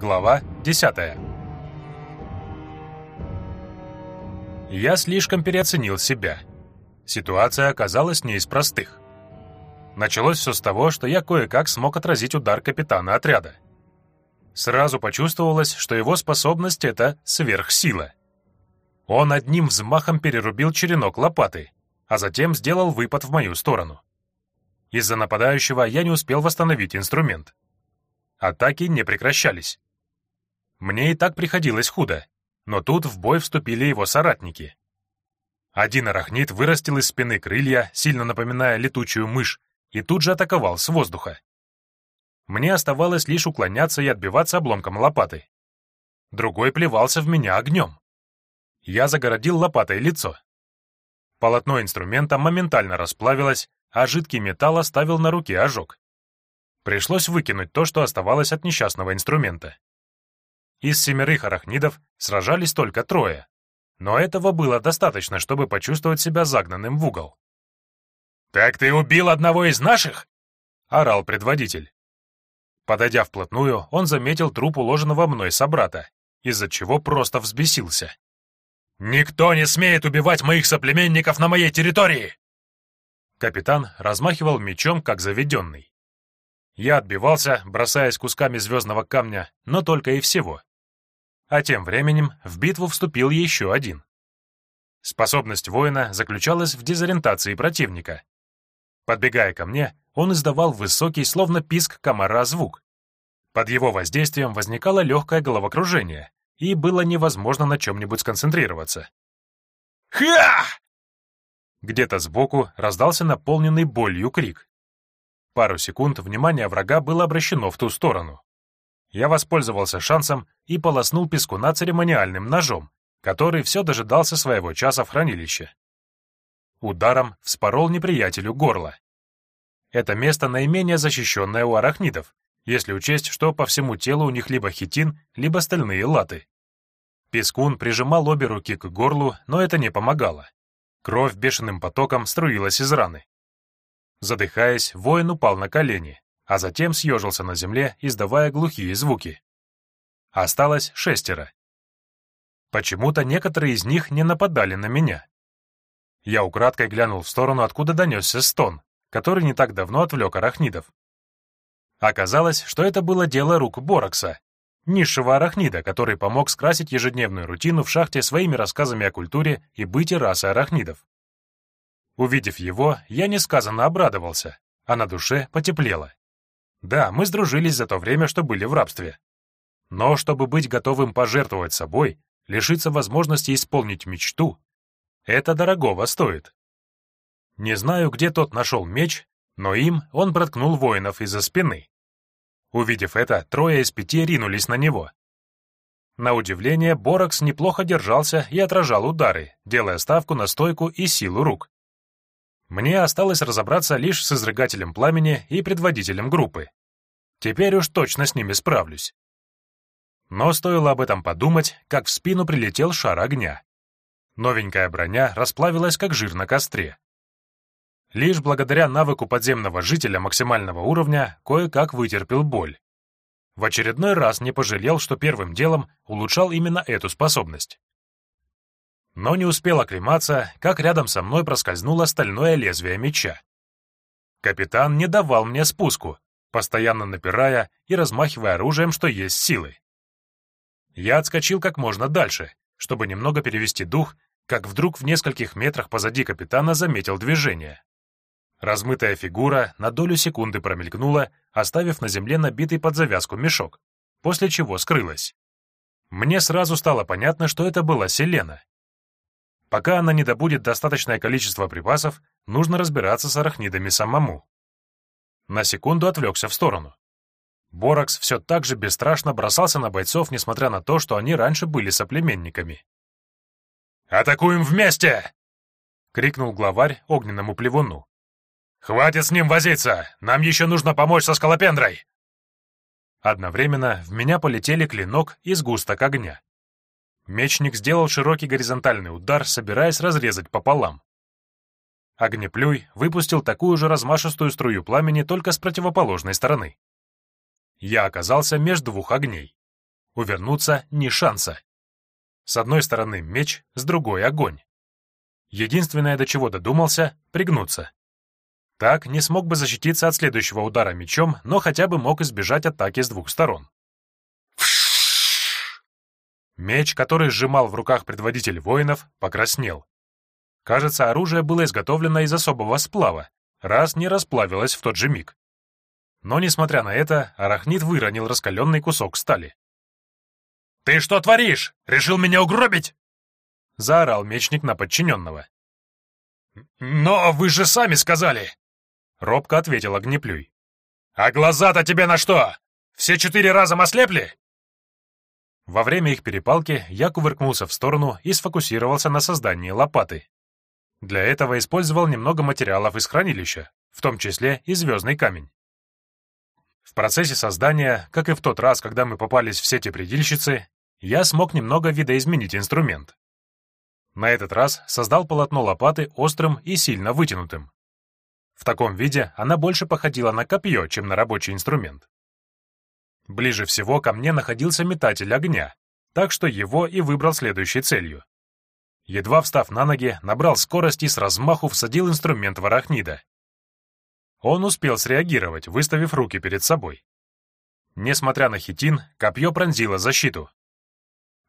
Глава 10 Я слишком переоценил себя. Ситуация оказалась не из простых. Началось все с того, что я кое-как смог отразить удар капитана отряда. Сразу почувствовалось, что его способность — это сверхсила. Он одним взмахом перерубил черенок лопаты, а затем сделал выпад в мою сторону. Из-за нападающего я не успел восстановить инструмент. Атаки не прекращались. Мне и так приходилось худо, но тут в бой вступили его соратники. Один арахнит вырастил из спины крылья, сильно напоминая летучую мышь, и тут же атаковал с воздуха. Мне оставалось лишь уклоняться и отбиваться обломком лопаты. Другой плевался в меня огнем. Я загородил лопатой лицо. Полотно инструмента моментально расплавилось, а жидкий металл оставил на руке ожог. Пришлось выкинуть то, что оставалось от несчастного инструмента. Из семерых арахнидов сражались только трое, но этого было достаточно, чтобы почувствовать себя загнанным в угол. «Так ты убил одного из наших?» — орал предводитель. Подойдя вплотную, он заметил труп уложенного мной собрата, из-за чего просто взбесился. «Никто не смеет убивать моих соплеменников на моей территории!» Капитан размахивал мечом, как заведенный. Я отбивался, бросаясь кусками звездного камня, но только и всего. А тем временем в битву вступил еще один. Способность воина заключалась в дезориентации противника. Подбегая ко мне, он издавал высокий, словно писк комара, звук. Под его воздействием возникало легкое головокружение, и было невозможно на чем-нибудь сконцентрироваться. «Ха!» Где-то сбоку раздался наполненный болью крик. Пару секунд внимание врага было обращено в ту сторону. Я воспользовался шансом и полоснул пескуна церемониальным ножом, который все дожидался своего часа в хранилище. Ударом вспорол неприятелю горло. Это место наименее защищенное у арахнидов, если учесть, что по всему телу у них либо хитин, либо стальные латы. Пескун прижимал обе руки к горлу, но это не помогало. Кровь бешеным потоком струилась из раны. Задыхаясь, воин упал на колени, а затем съежился на земле, издавая глухие звуки. Осталось шестеро. Почему-то некоторые из них не нападали на меня. Я украдкой глянул в сторону, откуда донесся стон, который не так давно отвлек арахнидов. Оказалось, что это было дело рук Борокса, низшего арахнида, который помог скрасить ежедневную рутину в шахте своими рассказами о культуре и быте расы арахнидов. Увидев его, я несказанно обрадовался, а на душе потеплело. Да, мы сдружились за то время, что были в рабстве. Но чтобы быть готовым пожертвовать собой, лишиться возможности исполнить мечту, это дорогого стоит. Не знаю, где тот нашел меч, но им он проткнул воинов из-за спины. Увидев это, трое из пяти ринулись на него. На удивление, Боракс неплохо держался и отражал удары, делая ставку на стойку и силу рук. Мне осталось разобраться лишь с изрыгателем пламени и предводителем группы. Теперь уж точно с ними справлюсь. Но стоило об этом подумать, как в спину прилетел шар огня. Новенькая броня расплавилась, как жир на костре. Лишь благодаря навыку подземного жителя максимального уровня кое-как вытерпел боль. В очередной раз не пожалел, что первым делом улучшал именно эту способность но не успел оклематься, как рядом со мной проскользнуло стальное лезвие меча. Капитан не давал мне спуску, постоянно напирая и размахивая оружием, что есть силы. Я отскочил как можно дальше, чтобы немного перевести дух, как вдруг в нескольких метрах позади капитана заметил движение. Размытая фигура на долю секунды промелькнула, оставив на земле набитый под завязку мешок, после чего скрылась. Мне сразу стало понятно, что это была Селена, Пока она не добудет достаточное количество припасов, нужно разбираться с арахнидами самому. На секунду отвлекся в сторону. Боракс все так же бесстрашно бросался на бойцов, несмотря на то, что они раньше были соплеменниками. «Атакуем вместе!» — крикнул главарь огненному плевуну. «Хватит с ним возиться! Нам еще нужно помочь со скалопендрой!» Одновременно в меня полетели клинок и сгусток огня. Мечник сделал широкий горизонтальный удар, собираясь разрезать пополам. Огнеплюй выпустил такую же размашистую струю пламени только с противоположной стороны. Я оказался между двух огней. Увернуться — ни шанса. С одной стороны меч, с другой — огонь. Единственное, до чего додумался — пригнуться. Так не смог бы защититься от следующего удара мечом, но хотя бы мог избежать атаки с двух сторон. Меч, который сжимал в руках предводитель воинов, покраснел. Кажется, оружие было изготовлено из особого сплава, раз не расплавилось в тот же миг. Но, несмотря на это, арахнит выронил раскаленный кусок стали. «Ты что творишь? Решил меня угробить?» — заорал мечник на подчиненного. «Но вы же сами сказали!» — робко ответил Огнеплюй. «А глаза-то тебе на что? Все четыре раза ослепли?» Во время их перепалки я кувыркнулся в сторону и сфокусировался на создании лопаты. Для этого использовал немного материалов из хранилища, в том числе и звездный камень. В процессе создания, как и в тот раз, когда мы попались в сети предельщицы, я смог немного видоизменить инструмент. На этот раз создал полотно лопаты острым и сильно вытянутым. В таком виде она больше походила на копье, чем на рабочий инструмент. Ближе всего ко мне находился метатель огня, так что его и выбрал следующей целью. Едва встав на ноги, набрал скорость и с размаху всадил инструмент в арахнида. Он успел среагировать, выставив руки перед собой. Несмотря на хитин, копье пронзило защиту.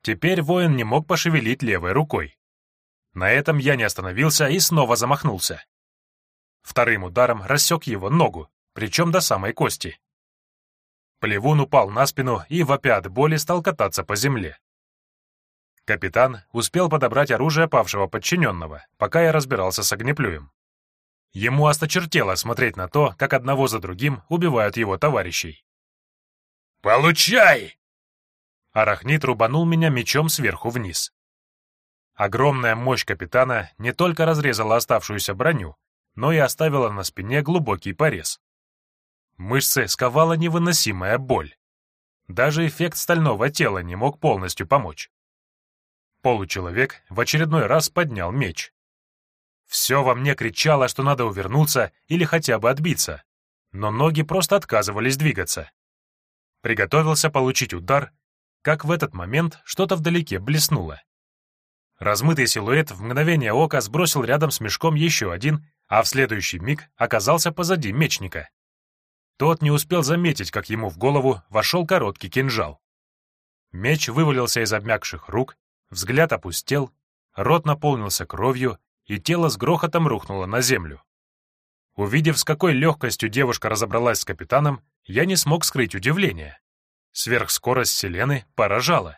Теперь воин не мог пошевелить левой рукой. На этом я не остановился и снова замахнулся. Вторым ударом рассек его ногу, причем до самой кости. Плевун упал на спину и, вопя от боли, стал кататься по земле. Капитан успел подобрать оружие павшего подчиненного, пока я разбирался с огнеплюем. Ему осточертело смотреть на то, как одного за другим убивают его товарищей. «Получай!» Арахнит рубанул меня мечом сверху вниз. Огромная мощь капитана не только разрезала оставшуюся броню, но и оставила на спине глубокий порез. Мышцы сковала невыносимая боль. Даже эффект стального тела не мог полностью помочь. Получеловек в очередной раз поднял меч. Все во мне кричало, что надо увернуться или хотя бы отбиться, но ноги просто отказывались двигаться. Приготовился получить удар, как в этот момент что-то вдалеке блеснуло. Размытый силуэт в мгновение ока сбросил рядом с мешком еще один, а в следующий миг оказался позади мечника. Тот не успел заметить, как ему в голову вошел короткий кинжал. Меч вывалился из обмякших рук, взгляд опустел, рот наполнился кровью, и тело с грохотом рухнуло на землю. Увидев, с какой легкостью девушка разобралась с капитаном, я не смог скрыть удивление. Сверхскорость Селены поражала.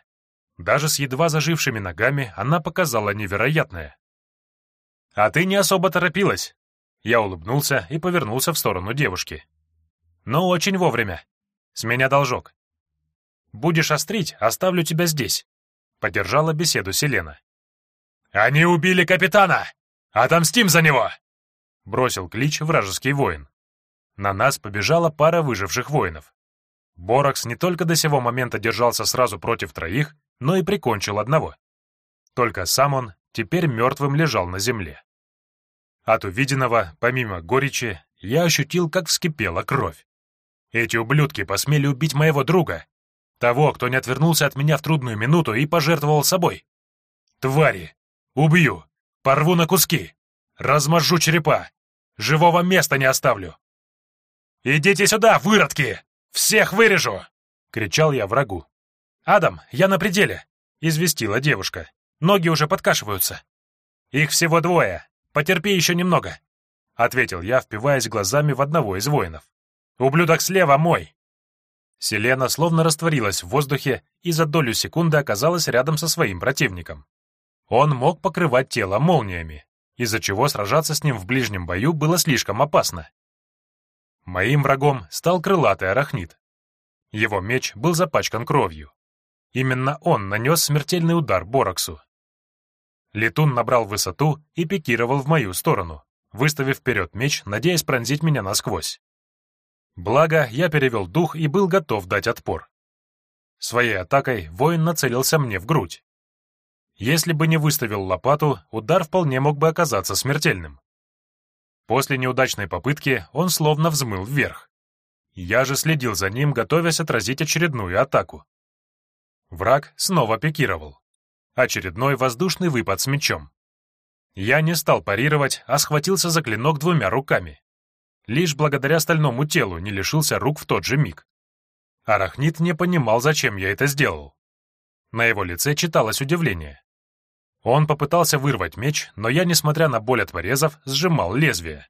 Даже с едва зажившими ногами она показала невероятное. «А ты не особо торопилась!» Я улыбнулся и повернулся в сторону девушки. Но очень вовремя. С меня должок. Будешь острить, оставлю тебя здесь. Поддержала беседу Селена. «Они убили капитана! Отомстим за него!» Бросил клич вражеский воин. На нас побежала пара выживших воинов. Боракс не только до сего момента держался сразу против троих, но и прикончил одного. Только сам он теперь мертвым лежал на земле. От увиденного, помимо горечи, я ощутил, как вскипела кровь. Эти ублюдки посмели убить моего друга. Того, кто не отвернулся от меня в трудную минуту и пожертвовал собой. Твари! Убью! Порву на куски! Размажу черепа! Живого места не оставлю! «Идите сюда, выродки! Всех вырежу!» — кричал я врагу. «Адам, я на пределе!» — известила девушка. «Ноги уже подкашиваются». «Их всего двое. Потерпи еще немного», — ответил я, впиваясь глазами в одного из воинов. Ублюдок слева мой!» Селена словно растворилась в воздухе и за долю секунды оказалась рядом со своим противником. Он мог покрывать тело молниями, из-за чего сражаться с ним в ближнем бою было слишком опасно. Моим врагом стал крылатый арахнит. Его меч был запачкан кровью. Именно он нанес смертельный удар Бораксу. Летун набрал высоту и пикировал в мою сторону, выставив вперед меч, надеясь пронзить меня насквозь. Благо, я перевел дух и был готов дать отпор. Своей атакой воин нацелился мне в грудь. Если бы не выставил лопату, удар вполне мог бы оказаться смертельным. После неудачной попытки он словно взмыл вверх. Я же следил за ним, готовясь отразить очередную атаку. Враг снова пикировал. Очередной воздушный выпад с мечом. Я не стал парировать, а схватился за клинок двумя руками. Лишь благодаря стальному телу не лишился рук в тот же миг. Арахнит не понимал, зачем я это сделал. На его лице читалось удивление. Он попытался вырвать меч, но я, несмотря на боль от порезов, сжимал лезвие.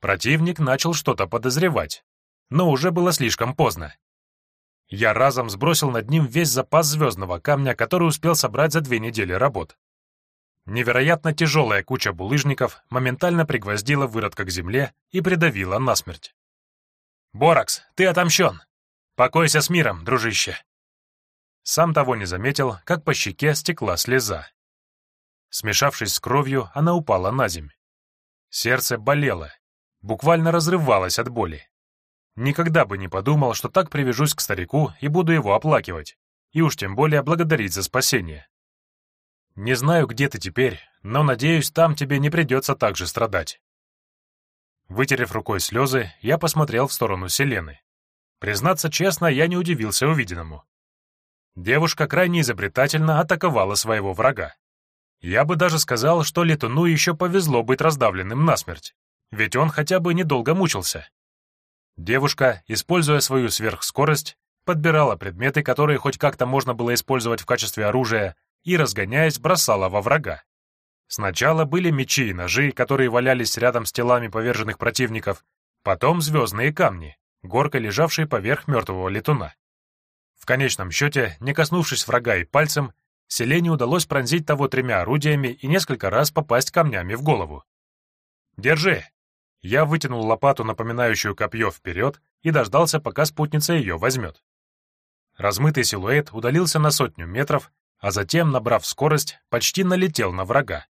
Противник начал что-то подозревать, но уже было слишком поздно. Я разом сбросил над ним весь запас звездного камня, который успел собрать за две недели работ. Невероятно тяжелая куча булыжников моментально пригвоздила выродка к земле и придавила насмерть. «Боракс, ты отомщен! Покойся с миром, дружище!» Сам того не заметил, как по щеке стекла слеза. Смешавшись с кровью, она упала на земь. Сердце болело, буквально разрывалось от боли. Никогда бы не подумал, что так привяжусь к старику и буду его оплакивать, и уж тем более благодарить за спасение. Не знаю, где ты теперь, но, надеюсь, там тебе не придется так же страдать. Вытерев рукой слезы, я посмотрел в сторону Селены. Признаться честно, я не удивился увиденному. Девушка крайне изобретательно атаковала своего врага. Я бы даже сказал, что летуну еще повезло быть раздавленным насмерть, ведь он хотя бы недолго мучился. Девушка, используя свою сверхскорость, подбирала предметы, которые хоть как-то можно было использовать в качестве оружия, и, разгоняясь, бросала во врага. Сначала были мечи и ножи, которые валялись рядом с телами поверженных противников, потом звездные камни, горка, лежавшие поверх мертвого летуна. В конечном счете, не коснувшись врага и пальцем, Селене удалось пронзить того тремя орудиями и несколько раз попасть камнями в голову. «Держи!» Я вытянул лопату, напоминающую копье, вперед и дождался, пока спутница ее возьмет. Размытый силуэт удалился на сотню метров, а затем, набрав скорость, почти налетел на врага.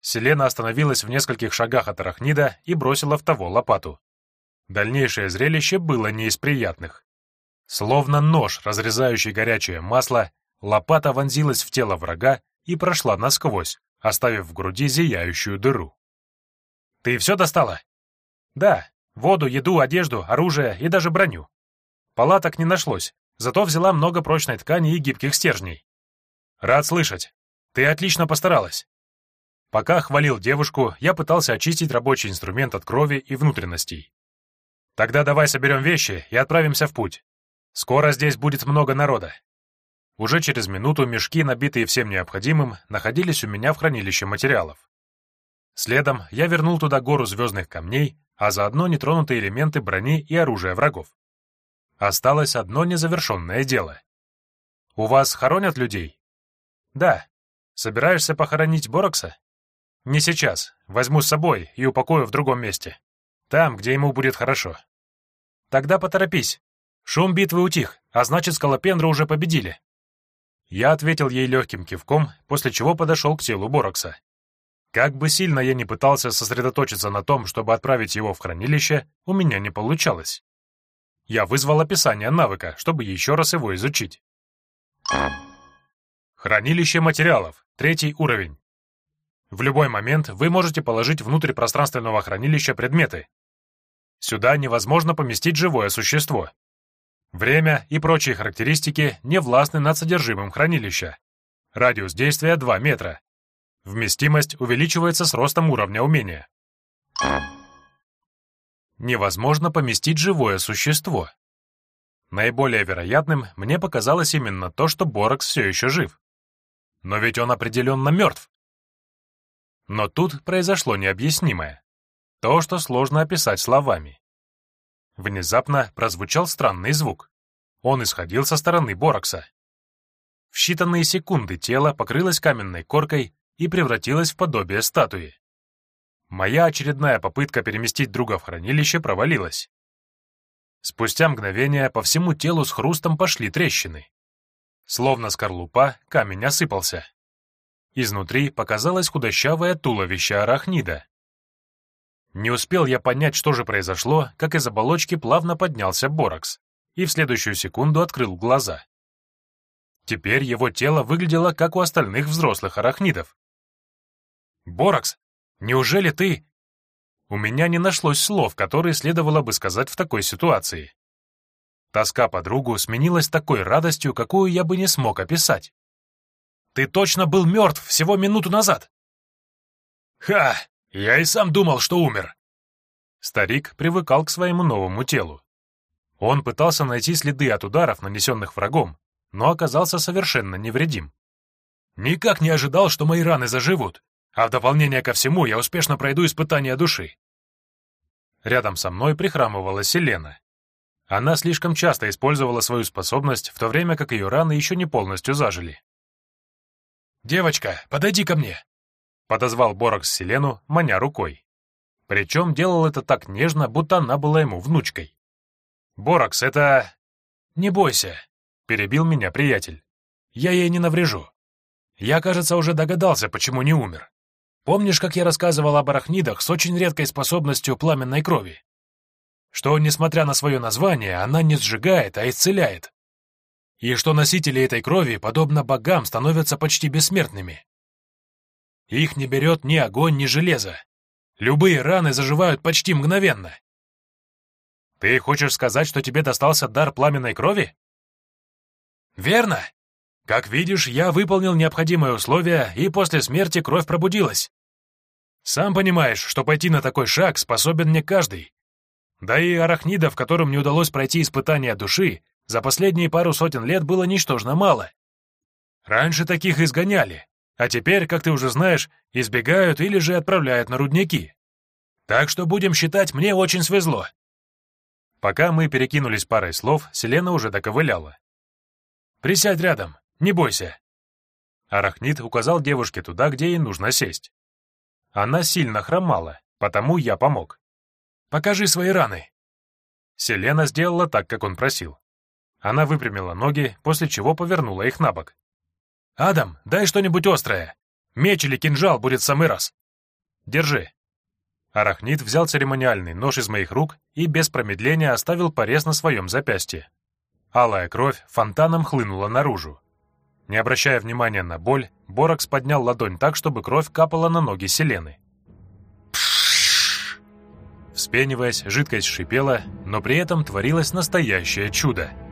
Селена остановилась в нескольких шагах от арахнида и бросила в того лопату. Дальнейшее зрелище было не из приятных. Словно нож, разрезающий горячее масло, лопата вонзилась в тело врага и прошла насквозь, оставив в груди зияющую дыру. «Ты все достала?» «Да. Воду, еду, одежду, оружие и даже броню. Палаток не нашлось, зато взяла много прочной ткани и гибких стержней. «Рад слышать. Ты отлично постаралась». Пока хвалил девушку, я пытался очистить рабочий инструмент от крови и внутренностей. «Тогда давай соберем вещи и отправимся в путь. Скоро здесь будет много народа». Уже через минуту мешки, набитые всем необходимым, находились у меня в хранилище материалов. Следом я вернул туда гору звездных камней, а заодно нетронутые элементы брони и оружия врагов. Осталось одно незавершенное дело. «У вас хоронят людей?» «Да. Собираешься похоронить Борокса?» «Не сейчас. Возьму с собой и упакую в другом месте. Там, где ему будет хорошо». «Тогда поторопись. Шум битвы утих, а значит, скалопендры уже победили». Я ответил ей легким кивком, после чего подошел к телу Борокса. Как бы сильно я ни пытался сосредоточиться на том, чтобы отправить его в хранилище, у меня не получалось. Я вызвал описание навыка, чтобы еще раз его изучить. Хранилище материалов. Третий уровень. В любой момент вы можете положить внутрь пространственного хранилища предметы. Сюда невозможно поместить живое существо. Время и прочие характеристики не властны над содержимым хранилища. Радиус действия 2 метра. Вместимость увеличивается с ростом уровня умения. Невозможно поместить живое существо. Наиболее вероятным мне показалось именно то, что Боракс все еще жив. Но ведь он определенно мертв. Но тут произошло необъяснимое. То, что сложно описать словами. Внезапно прозвучал странный звук. Он исходил со стороны Боракса. В считанные секунды тело покрылось каменной коркой и превратилось в подобие статуи. Моя очередная попытка переместить друга в хранилище провалилась. Спустя мгновение по всему телу с хрустом пошли трещины. Словно скорлупа, камень осыпался. Изнутри показалось худощавое туловище арахнида. Не успел я понять, что же произошло, как из оболочки плавно поднялся Боракс и в следующую секунду открыл глаза. Теперь его тело выглядело, как у остальных взрослых арахнидов. «Боракс, неужели ты...» У меня не нашлось слов, которые следовало бы сказать в такой ситуации. Тоска по другу сменилась такой радостью, какую я бы не смог описать. «Ты точно был мертв всего минуту назад!» «Ха! Я и сам думал, что умер!» Старик привыкал к своему новому телу. Он пытался найти следы от ударов, нанесенных врагом, но оказался совершенно невредим. «Никак не ожидал, что мои раны заживут, а в дополнение ко всему я успешно пройду испытание души». Рядом со мной прихрамывала Селена. Она слишком часто использовала свою способность, в то время как ее раны еще не полностью зажили. «Девочка, подойди ко мне!» — подозвал Борокс Селену, маня рукой. Причем делал это так нежно, будто она была ему внучкой. «Борокс, это...» «Не бойся», — перебил меня приятель. «Я ей не наврежу. Я, кажется, уже догадался, почему не умер. Помнишь, как я рассказывал об арахнидах с очень редкой способностью пламенной крови? Что, несмотря на свое название, она не сжигает, а исцеляет. И что носители этой крови, подобно богам, становятся почти бессмертными. Их не берет ни огонь, ни железо. Любые раны заживают почти мгновенно. Ты хочешь сказать, что тебе достался дар пламенной крови? Верно. Как видишь, я выполнил необходимые условия, и после смерти кровь пробудилась. Сам понимаешь, что пойти на такой шаг способен не каждый. Да и арахнидов, которым не удалось пройти испытание души, за последние пару сотен лет было ничтожно мало. Раньше таких изгоняли, а теперь, как ты уже знаешь, избегают или же отправляют на рудники. Так что будем считать, мне очень свезло. Пока мы перекинулись парой слов, Селена уже доковыляла. «Присядь рядом, не бойся». Арахнит указал девушке туда, где ей нужно сесть. Она сильно хромала, потому я помог. «Покажи свои раны». Селена сделала так, как он просил. Она выпрямила ноги, после чего повернула их на бок. «Адам, дай что-нибудь острое. Меч или кинжал будет самый раз. Держи». Арахнит взял церемониальный нож из моих рук и без промедления оставил порез на своем запястье. Алая кровь фонтаном хлынула наружу. Не обращая внимания на боль, Боракс поднял ладонь так, чтобы кровь капала на ноги Селены. Вспениваясь, жидкость шипела, но при этом творилось настоящее чудо —